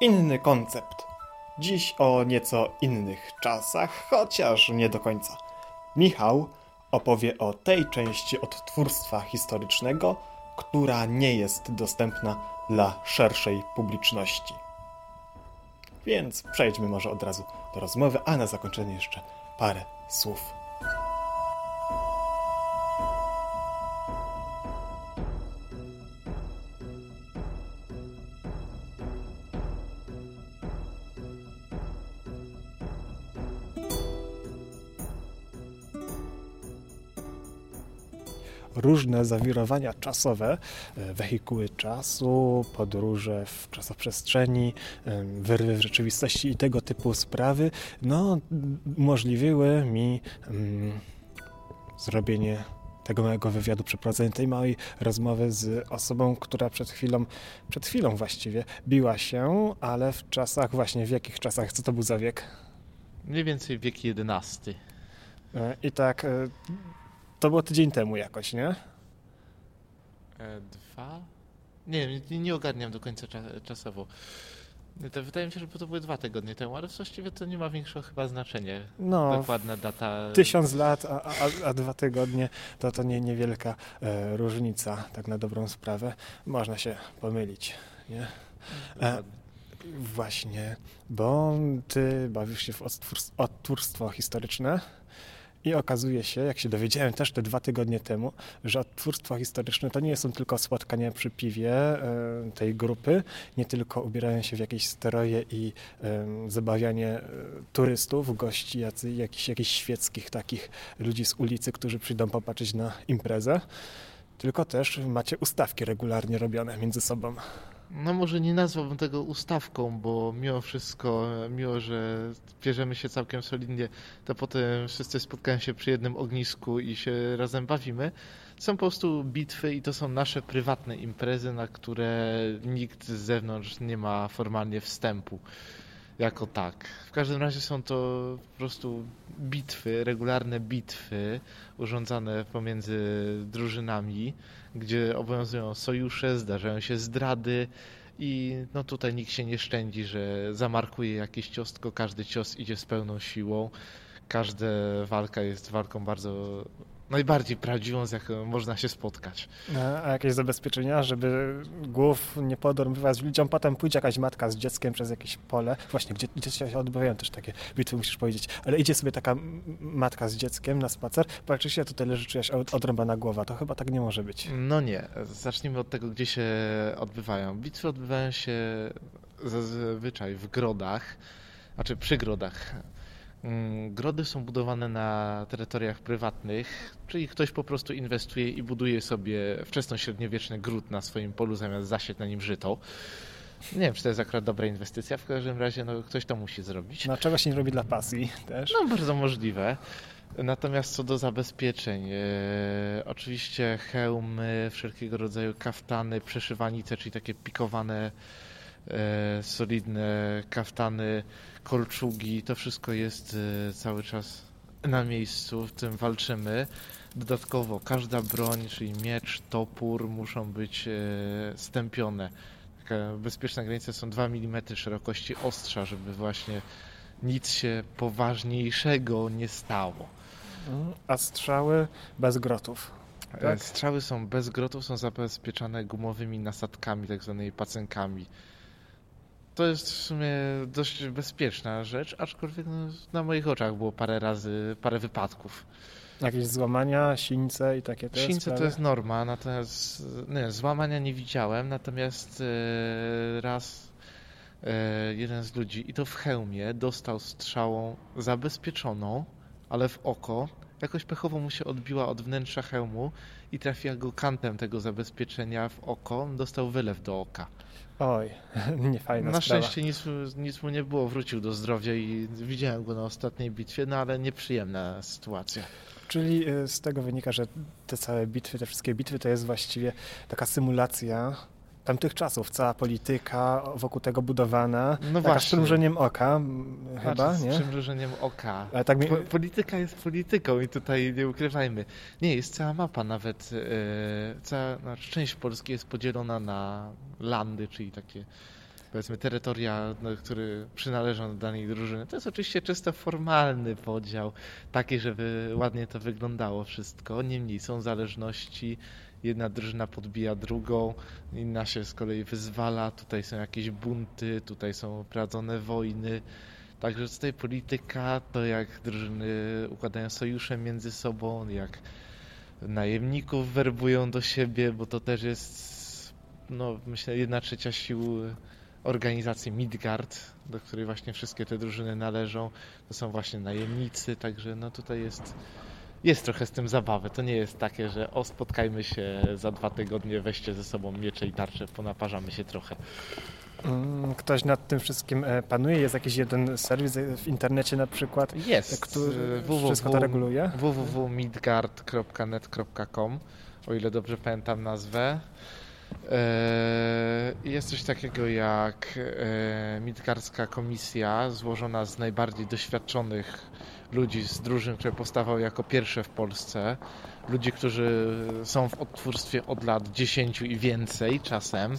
Inny koncept. Dziś o nieco innych czasach, chociaż nie do końca. Michał opowie o tej części odtwórstwa historycznego, która nie jest dostępna dla szerszej publiczności. Więc przejdźmy może od razu do rozmowy, a na zakończenie jeszcze parę słów. Różne zawirowania czasowe, e, wehikuły czasu, podróże w czasoprzestrzeni, e, wyrwy w rzeczywistości i tego typu sprawy, no, umożliwiły mi mm, zrobienie tego małego wywiadu, przeprowadzenie tej małej rozmowy z osobą, która przed chwilą, przed chwilą właściwie biła się, ale w czasach właśnie, w jakich czasach, co to był za wiek? Mniej więcej wiek XI. E, I tak to było tydzień temu jakoś, nie? E, dwa? Nie, nie, nie ogarniam do końca czasowo. To wydaje mi się, że to były dwa tygodnie temu, ale właściwie to nie ma większego chyba znaczenia. No, Dokładna data. Tysiąc lat, a, a, a dwa tygodnie to to nie, niewielka e, różnica, tak na dobrą sprawę. Można się pomylić, nie? E, właśnie, bo ty bawisz się w odtwórstwo historyczne. I okazuje się, jak się dowiedziałem też te dwa tygodnie temu, że odtwórstwo historyczne to nie są tylko spotkania przy piwie e, tej grupy, nie tylko ubierają się w jakieś steroje i zabawianie e, turystów, gości, jacy, jakichś, jakichś świeckich takich ludzi z ulicy, którzy przyjdą popatrzeć na imprezę, tylko też macie ustawki regularnie robione między sobą no może nie nazwałbym tego ustawką, bo mimo wszystko, mimo że bierzemy się całkiem solidnie, to potem wszyscy spotkają się przy jednym ognisku i się razem bawimy. Są po prostu bitwy i to są nasze prywatne imprezy, na które nikt z zewnątrz nie ma formalnie wstępu jako tak. W każdym razie są to po prostu bitwy, regularne bitwy urządzane pomiędzy drużynami, gdzie obowiązują sojusze, zdarzają się zdrady i no tutaj nikt się nie szczędzi, że zamarkuje jakiś cios, tylko każdy cios idzie z pełną siłą. Każda walka jest walką bardzo najbardziej prawdziwą, z jaką można się spotkać. A jakieś zabezpieczenia, żeby głów nie podormywać ludziom, potem pójdzie jakaś matka z dzieckiem przez jakieś pole, właśnie, gdzie, gdzie się odbywają też takie bitwy, musisz powiedzieć, ale idzie sobie taka matka z dzieckiem na spacer, patrzy się, tutaj leży czyjaś odrąbana głowa, to chyba tak nie może być. No nie, zacznijmy od tego, gdzie się odbywają. Bitwy odbywają się zazwyczaj w grodach, znaczy przy grodach grody są budowane na terytoriach prywatnych, czyli ktoś po prostu inwestuje i buduje sobie wczesno-średniowieczny gród na swoim polu zamiast zasieć na nim żyto. Nie wiem, czy to jest akurat dobra inwestycja, w każdym razie no, ktoś to musi zrobić. No czego się nie robi dla pasji też? No bardzo możliwe. Natomiast co do zabezpieczeń, e, oczywiście hełmy, wszelkiego rodzaju kaftany, przeszywanice, czyli takie pikowane solidne kaftany, kolczugi, to wszystko jest e, cały czas na miejscu, w tym walczymy. Dodatkowo każda broń, czyli miecz, topór muszą być e, stępione. Taka bezpieczna granica są 2 mm szerokości ostrza, żeby właśnie nic się poważniejszego nie stało. A strzały bez grotów. Tak? Strzały są bez grotów, są zabezpieczane gumowymi nasadkami, tak zwanymi pacenkami to jest w sumie dość bezpieczna rzecz, aczkolwiek no, na moich oczach było parę razy, parę wypadków. Jakieś złamania, sińce i takie też? Sińce sprawy? to jest norma, natomiast nie, złamania nie widziałem, natomiast e, raz e, jeden z ludzi, i to w hełmie, dostał strzałą zabezpieczoną, ale w oko. Jakoś pechowo mu się odbiła od wnętrza hełmu i trafiła go kantem tego zabezpieczenia w oko. Dostał wylew do oka. Oj, nie fajna Na sprawa. szczęście nic, nic mu nie było, wrócił do zdrowia i widziałem go na ostatniej bitwie, no ale nieprzyjemna sytuacja. Czyli y, z tego wynika, że te całe bitwy, te wszystkie bitwy to jest właściwie taka symulacja tamtych czasów, cała polityka wokół tego budowana, no taka właśnie. z przymrużeniem oka chyba, znaczy, nie? Z przymrużeniem oka. Ale tak mi... po, polityka jest polityką i tutaj nie ukrywajmy. Nie, jest cała mapa nawet, yy, cała znaczy, część Polski jest podzielona na landy, czyli takie powiedzmy terytoria, no, które przynależą do danej drużyny. To jest oczywiście czysto formalny podział, taki, żeby ładnie to wyglądało wszystko. Niemniej są zależności, jedna drużyna podbija drugą, inna się z kolei wyzwala, tutaj są jakieś bunty, tutaj są prowadzone wojny. Także tutaj polityka, to jak drużyny układają sojusze między sobą, jak najemników werbują do siebie, bo to też jest, no myślę, jedna trzecia sił organizacji Midgard, do której właśnie wszystkie te drużyny należą. To są właśnie najemnicy, także no tutaj jest, jest trochę z tym zabawy. To nie jest takie, że o spotkajmy się za dwa tygodnie, weźcie ze sobą miecze i tarcze, ponaparzamy się trochę. Mm, ktoś nad tym wszystkim e, panuje? Jest jakiś jeden serwis w internecie na przykład, Jest. który wszystko to reguluje? www.midgard.net.com o ile dobrze pamiętam nazwę. E, jest coś takiego jak e, Midgardzka Komisja, złożona z najbardziej doświadczonych ludzi z drużyn, które powstawały jako pierwsze w Polsce. Ludzi, którzy są w odtwórstwie od lat 10 i więcej czasem.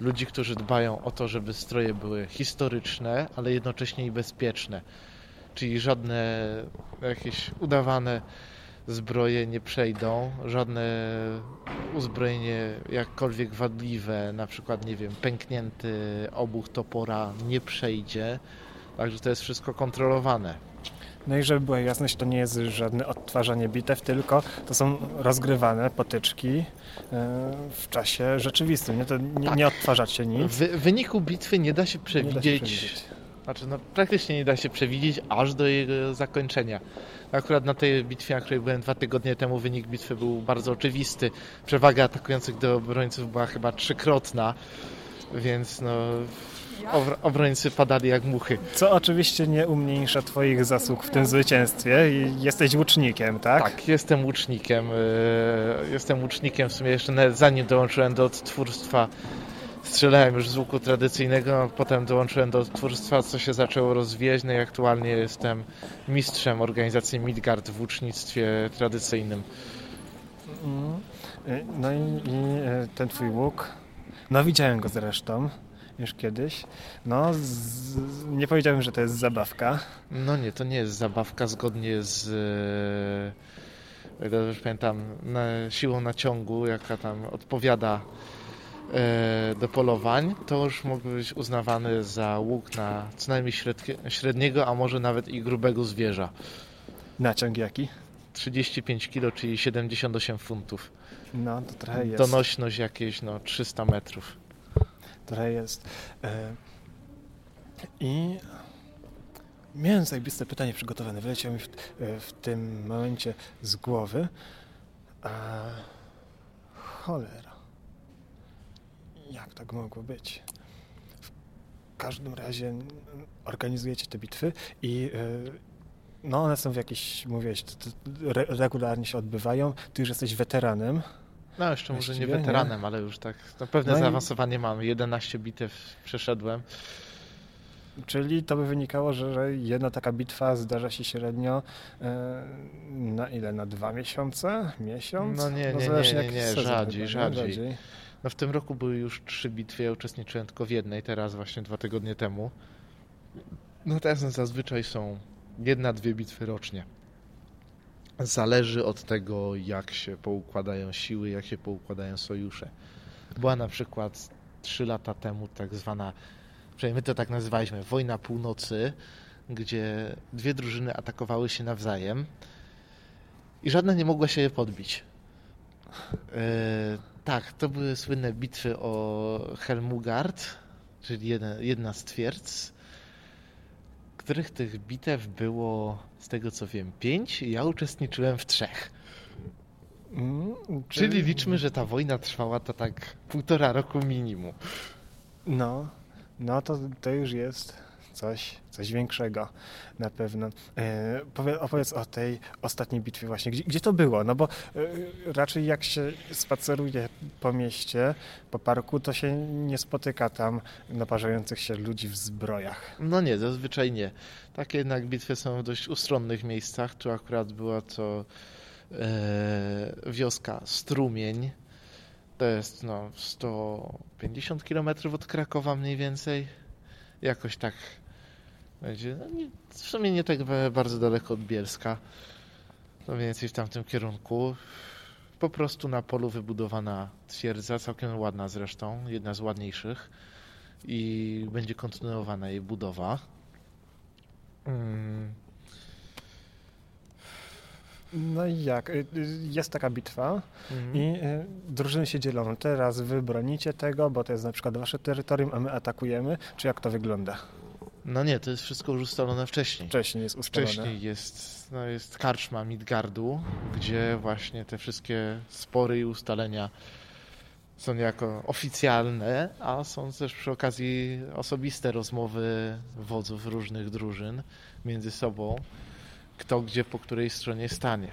Ludzi, którzy dbają o to, żeby stroje były historyczne, ale jednocześnie i bezpieczne. Czyli żadne jakieś udawane zbroje nie przejdą, żadne uzbrojenie jakkolwiek wadliwe, na przykład, nie wiem, pęknięty obuch topora nie przejdzie. Także to jest wszystko kontrolowane. No i żeby była jasność, to nie jest żadne odtwarzanie bitew, tylko to są rozgrywane potyczki e, w czasie rzeczywistym. Nie, to nie, Tak. nie odtwarzacie nic. W wyniku bitwy nie da się Nie da się przewidzieć, przewidzieć. znaczy no, praktycznie nie da się przewidzieć aż do jego zakończenia. Akurat na tej bitwie, na której byłem dwa tygodnie temu, wynik bitwy był bardzo oczywisty. Przewaga atakujących do obrońców była chyba trzykrotna, więc no, obrońcy padali jak muchy. Co oczywiście nie umniejsza Twoich zasług w tym zwycięstwie. Jesteś łucznikiem, tak? Tak, jestem łucznikiem. e, Jestem łucznikiem w sumie jeszcze zanim dołączyłem do odtwórstwa. Strzelałem już z łuku tradycyjnego, potem dołączyłem do odtwórstwa, co się zaczęło rozwijać. No i aktualnie jestem mistrzem organizacji Midgard w łucznictwie tradycyjnym. Mm. Y, No i, i y, ten Twój łuk. No widziałem go zresztą już kiedyś. No z, nie powiedziałem, że to jest zabawka. No nie, to nie jest zabawka zgodnie z, e, jak dobrze pamiętam, na, siłą naciągu, jaka tam odpowiada e, do polowań, to już mógł być uznawany za łuk na co najmniej średniego, a może nawet i grubego zwierza. Naciąg jaki? 35 kg, czyli 78 funtów. No to trochę jest. Donośność jakieś no, 300 metrów. Trochę jest. E, I miałem zajebiste pytanie przygotowane. Wyleciało mi w, e, w tym momencie z głowy. A, cholera. Jak tak mogło być? W każdym razie organizujecie te bitwy i e, no one są w jakiś, mówiłeś, regularnie się odbywają. Ty już jesteś weteranem. No jeszcze może nie Właściwie nie. weteranem, ale już tak no, pewne No i- zaawansowanie mam. 11 bitew przeszedłem. Czyli to by wynikało, że, że jedna taka bitwa zdarza się średnio e, na ile? Na dwa miesiące? Miesiąc? No nie, nie, zależy nie, nie, nie, sezon rzadziej, nie? rzadziej. No w tym roku były już trzy bitwy, ja uczestniczyłem tylko w jednej, teraz właśnie dwa tygodnie temu. No teraz zazwyczaj są jedna, dwie bitwy rocznie. Zależy od tego, jak się poukładają siły, jak się poukładają sojusze. Była na przykład trzy lata temu tak zwana, przynajmniej my to tak nazywaliśmy, wojna północy, gdzie dwie drużyny atakowały się nawzajem i żadna nie mogła się je podbić. E, tak, to były słynne bitwy o Helmugard, czyli jedna, jedna z twierdz, których tych bitew było, z tego co wiem, pięć. Ja uczestniczyłem w trzech. Mm, Czyli liczmy, że ta wojna trwała to tak półtora roku minimum. No, no to, to już jest coś, coś większego na pewno. E, powie, opowiedz o tej ostatniej bitwie właśnie. Gdzie, gdzie to było? No bo e, raczej jak się spaceruje po mieście, po parku, to się nie spotyka tam naparzających się ludzi w zbrojach. No nie, zazwyczaj nie. Takie jednak bitwy są w dość ustronnych miejscach. Tu akurat była to e, wioska Strumień. To jest no 150 km od Krakowa mniej więcej. Jakoś tak będzie. No, nie, w sumie nie tak bardzo daleko od Bielska. No więcej w tamtym kierunku. Po prostu na polu wybudowana twierdza, całkiem ładna zresztą, jedna z ładniejszych. I będzie kontynuowana jej budowa. Mm. No i jak? Y, y, jest taka bitwa mhm. i y, drużyny się dzielą. Teraz wy bronicie tego, bo to jest na przykład wasze terytorium, a my atakujemy. Czy jak to wygląda? No nie, to jest wszystko już ustalone wcześniej. Wcześniej jest ustalone. Wcześniej jest, no jest karczma Midgardu, gdzie właśnie te wszystkie spory i ustalenia są niejako oficjalne, a są też przy okazji osobiste rozmowy wodzów różnych drużyn między sobą kto gdzie po której stronie stanie.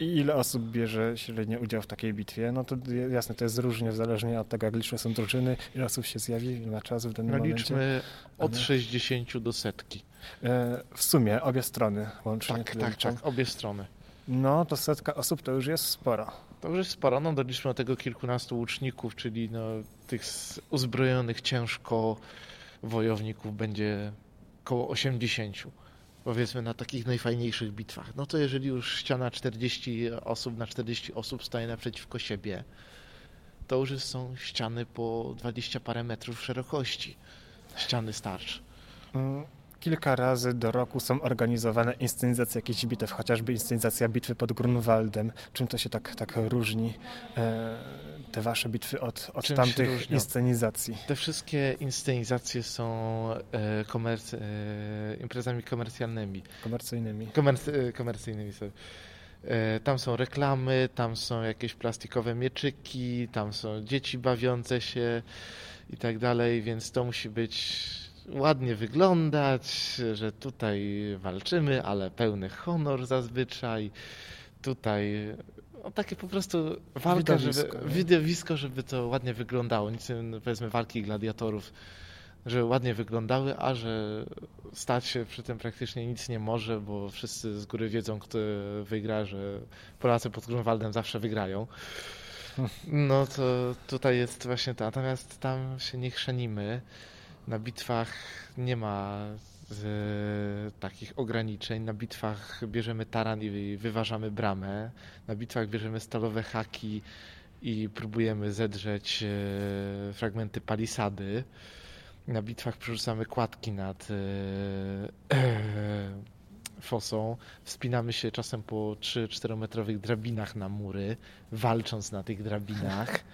I ile osób bierze średnio udział w takiej bitwie? No to jasne, to jest różnie, zależnie od tego, jak liczne są drużyny, ile osób się zjawi, ile ma czas w danym no, momencie. Liczmy od 60 do setki. E, w sumie obie strony łącznie. Tak, tak, tak, obie strony. No to setka osób to już jest sporo. To już jest sporo, no doliczmy do tego kilkunastu łuczników, czyli no, tych uzbrojonych ciężko wojowników będzie około 80 powiedzmy na takich najfajniejszych bitwach, no to jeżeli już ściana 40 osób na 40 osób staje naprzeciwko siebie, to już są ściany po 20 parę metrów szerokości. Ściany starcz. Kilka razy do roku są organizowane inscenizacje jakichś bitew, chociażby inscenizacja bitwy pod Grunwaldem. Czym to się tak, tak różni? E, te wasze bitwy od, od tamtych inscenizacji? Te wszystkie inscenizacje są e, komerc- e, imprezami komercjalnymi. Komercyjnymi. Komerc- e, komercyjnymi, sorry. E, tam są reklamy, tam są jakieś plastikowe mieczyki, tam są dzieci bawiące się i tak dalej, więc to musi być ładnie wyglądać, że tutaj walczymy, ale pełny honor zazwyczaj. Tutaj no, takie po prostu walka, widowisko, żeby, widowisko, żeby to ładnie wyglądało. Nic, powiedzmy, walki gladiatorów, żeby ładnie wyglądały, a że stać się przy tym praktycznie nic nie może, bo wszyscy z góry wiedzą, kto wygra, że Polacy pod Grunwaldem zawsze wygrają. No to tutaj jest właśnie to. Natomiast tam się nie chrzanimy. Na bitwach nie ma z takich ograniczeń. Na bitwach bierzemy taran i wyważamy bramę. Na bitwach bierzemy stalowe haki i próbujemy zedrzeć e, fragmenty palisady. Na bitwach przerzucamy kładki nad e, fosą. Wspinamy się czasem po 3-4 metrowych drabinach na mury, walcząc na tych drabinach.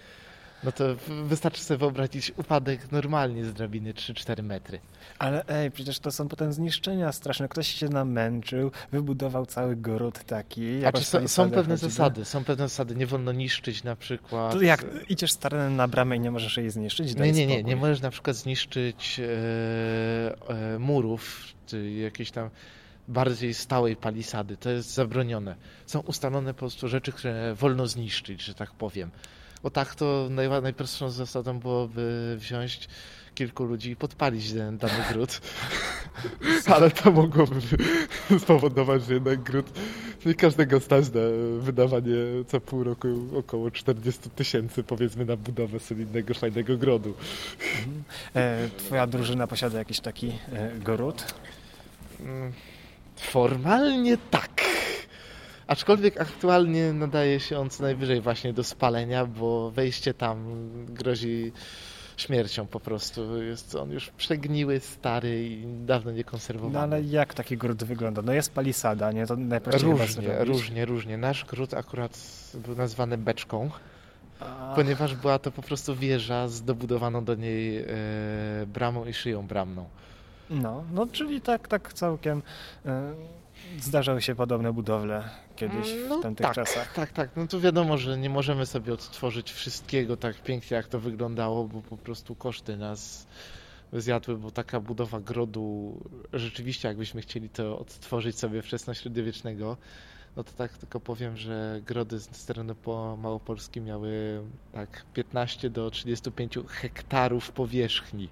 No to wystarczy sobie wyobrazić upadek normalnie z drabiny 3-4 metry. Ale ej, przecież to są potem zniszczenia straszne. Ktoś się namęczył, wybudował cały gród taki. A czy są, są pewne zasady, są pewne zasady. Nie wolno niszczyć na przykład... To jak, idziesz z terenem na bramę i nie możesz jej zniszczyć? nie, nie, nie. Nie możesz na przykład zniszczyć e, e, murów, czy jakieś tam bardziej stałej palisady. To jest zabronione. Są ustalone po prostu rzeczy, które wolno zniszczyć, że tak powiem. Bo tak to naj, najprostszą zasadą byłoby wziąć kilku ludzi i podpalić ten dany gród. Ale to mogłoby spowodować, że jednak gród nie każdego stać na wydawanie co pół roku około 40 tysięcy powiedzmy na budowę solidnego, fajnego grodu. Mhm. E, twoja drużyna posiada jakiś taki e, gród? Mm, formalnie tak. Aczkolwiek aktualnie nadaje się on co najwyżej właśnie do spalenia, bo wejście tam grozi śmiercią po prostu. Jest on już przegniły, stary i dawno niekonserwowany. No ale jak taki gród wygląda? No jest palisada, nie? To najprościej Różnie, różnie, różnie. Nasz gród akurat był nazwany beczką, Ach. ponieważ była to po prostu wieża z dobudowaną do niej e, bramą i szyją bramną. No, no czyli tak, tak całkiem... E zdarzały się podobne budowle kiedyś w no, tamtych tak, czasach. Tak, tak. No to wiadomo, że nie możemy sobie odtworzyć wszystkiego tak pięknie, jak to wyglądało, bo po prostu koszty nas zjadły, bo taka budowa grodu, rzeczywiście jakbyśmy chcieli to odtworzyć sobie wczesno-średniowiecznego, no to tak tylko powiem, że grody z terenu po Małopolski miały tak 15 do 35 hektarów powierzchni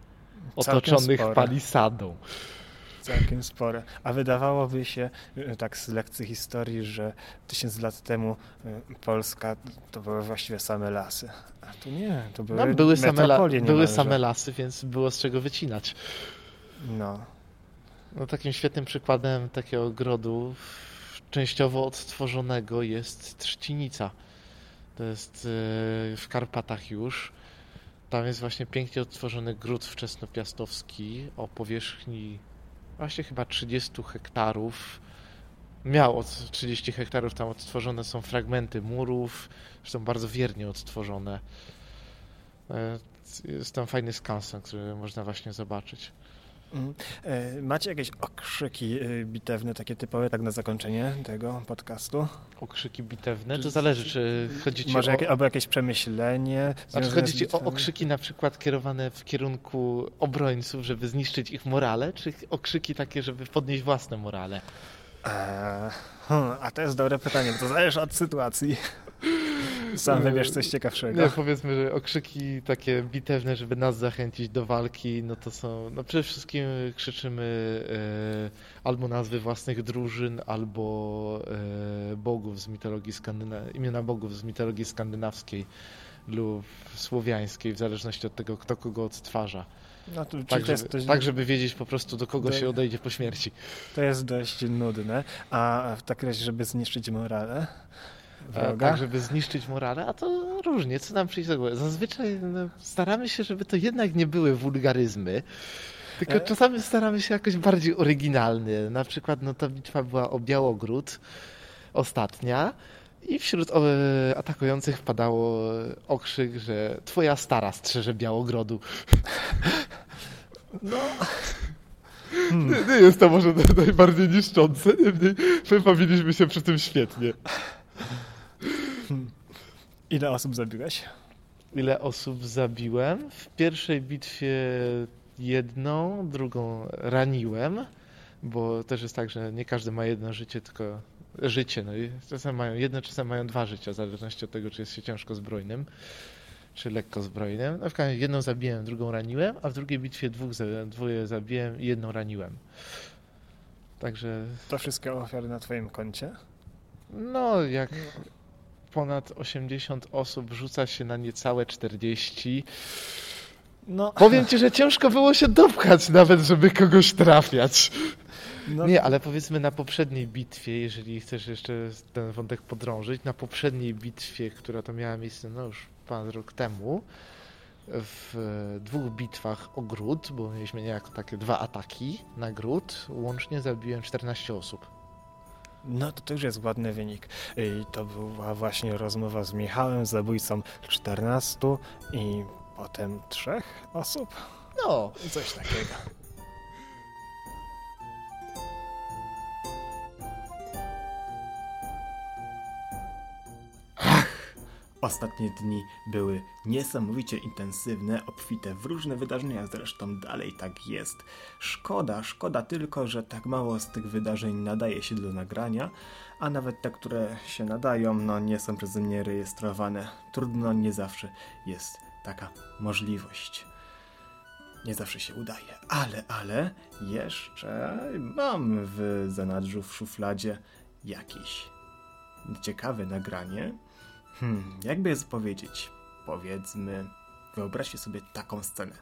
otoczonych palisadą. Całkiem spore. A wydawałoby się, e, tak z lekcji historii, że tysiąc lat temu e, Polska to były właściwie same lasy. A tu nie, to były, No, były, same, la, były same lasy, więc było z czego wycinać. No. No, takim świetnym przykładem takiego ogrodu częściowo odtworzonego jest Trzcinica. To jest e, w Karpatach już. Tam jest właśnie pięknie odtworzony gród wczesnopiastowski o powierzchni właśnie chyba 30 hektarów. Miał od 30 hektarów, tam odtworzone są fragmenty murów, zresztą bardzo wiernie odtworzone. E, jest tam fajny skansen, który można właśnie zobaczyć. Mhm. E, macie jakieś okrzyki e, bitewne, takie typowe, tak na zakończenie tego podcastu? Okrzyki bitewne? To zależy, czy chodzi ci Może o... jakieś, albo jakieś przemyślenie? Znaczy chodzi ci o okrzyki na przykład kierowane w kierunku obrońców, żeby zniszczyć ich morale, czy okrzyki takie, żeby podnieść własne morale? Eee, hmm, a to jest dobre pytanie, bo to zależy od sytuacji. Sam wybierz coś ciekawszego. Nie, powiedzmy, że okrzyki takie bitewne, żeby nas zachęcić do walki, no to są, no przede wszystkim krzyczymy e, albo nazwy własnych drużyn, albo e, bogów z mitologii skandynawskiej, imiona bogów z mitologii skandynawskiej lub słowiańskiej, w zależności od tego, kto kogo odtwarza. No to, tak, żeby, dość... tak, żeby wiedzieć po prostu, do kogo do... się odejdzie po śmierci. To jest dość nudne. A w takim razie, żeby zniszczyć morale, tak, żeby zniszczyć morale, a to różnie, co nam przyjdzie do głowy. Zazwyczaj no, staramy się, żeby to jednak nie były wulgaryzmy, tylko e... czasami staramy się jakoś bardziej oryginalnie. Na przykład no, ta bitwa była o Białogród, ostatnia, i wśród atakujących wpadało okrzyk, że twoja stara strzeże Białogrodu. No... Hmm. Nie, nie, jest to może najbardziej niszczące, niemniej my bawiliśmy się przy tym świetnie. Ile osób zabiłeś? Ile osób zabiłem? W pierwszej bitwie jedną, drugą raniłem, bo też jest tak, że nie każdy ma jedno życie, tylko życie. No i czasem mają jedno, czasem mają dwa życia, w zależności od tego, czy jest się ciężko zbrojnym, czy lekko zbrojnym. Na przykład jedną zabiłem, drugą raniłem, a w drugiej bitwie dwóch, dwoje zabiłem i jedną raniłem. Także... To wszystkie ofiary na twoim koncie? No, jak ponad 80 osób rzuca się na niecałe 40. No. Powiem ci, że ciężko było się dopchać nawet, żeby kogoś trafiać. No. Nie, ale powiedzmy na poprzedniej bitwie, jeżeli chcesz jeszcze ten wątek podrążyć, na poprzedniej bitwie, która to miała miejsce no już pan rok temu, w dwóch bitwach o gród, bo mieliśmy niejako takie dwa ataki na gród, łącznie zabiłem 14 osób. No to już jest ładny wynik. I to była właśnie rozmowa z Michałem, zabójcą 14 i potem trzech osób. No, coś takiego. Ostatnie dni były niesamowicie intensywne, obfite w różne wydarzenia, zresztą dalej tak jest. Szkoda, szkoda tylko, że tak mało z tych wydarzeń nadaje się do nagrania, a nawet te, które się nadają, no nie są przeze mnie rejestrowane. Trudno, nie zawsze jest taka możliwość. Nie zawsze się udaje, ale, ale jeszcze mam w zanadrzu, w szufladzie jakieś ciekawe nagranie Hmm, jakby je powiedzieć? Powiedzmy, wyobraźcie sobie taką scenę.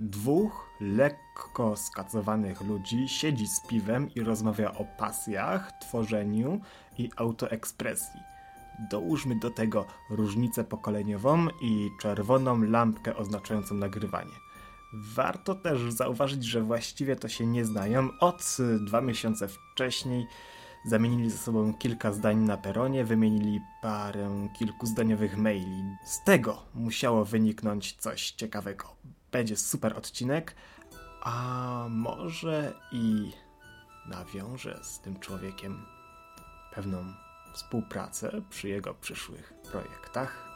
Dwóch lekko skacowanych ludzi siedzi z piwem i rozmawia o pasjach, tworzeniu i autoekspresji. Dołóżmy do tego różnicę pokoleniową i czerwoną lampkę oznaczającą nagrywanie. Warto też zauważyć, że właściwie to się nie znają. Od dwa miesiące wcześniej Zamienili ze sobą kilka zdań na peronie, wymienili parę kilkuzdaniowych maili. Z tego musiało wyniknąć coś ciekawego. Będzie super odcinek, a może i nawiążę z tym człowiekiem pewną współpracę przy jego przyszłych projektach.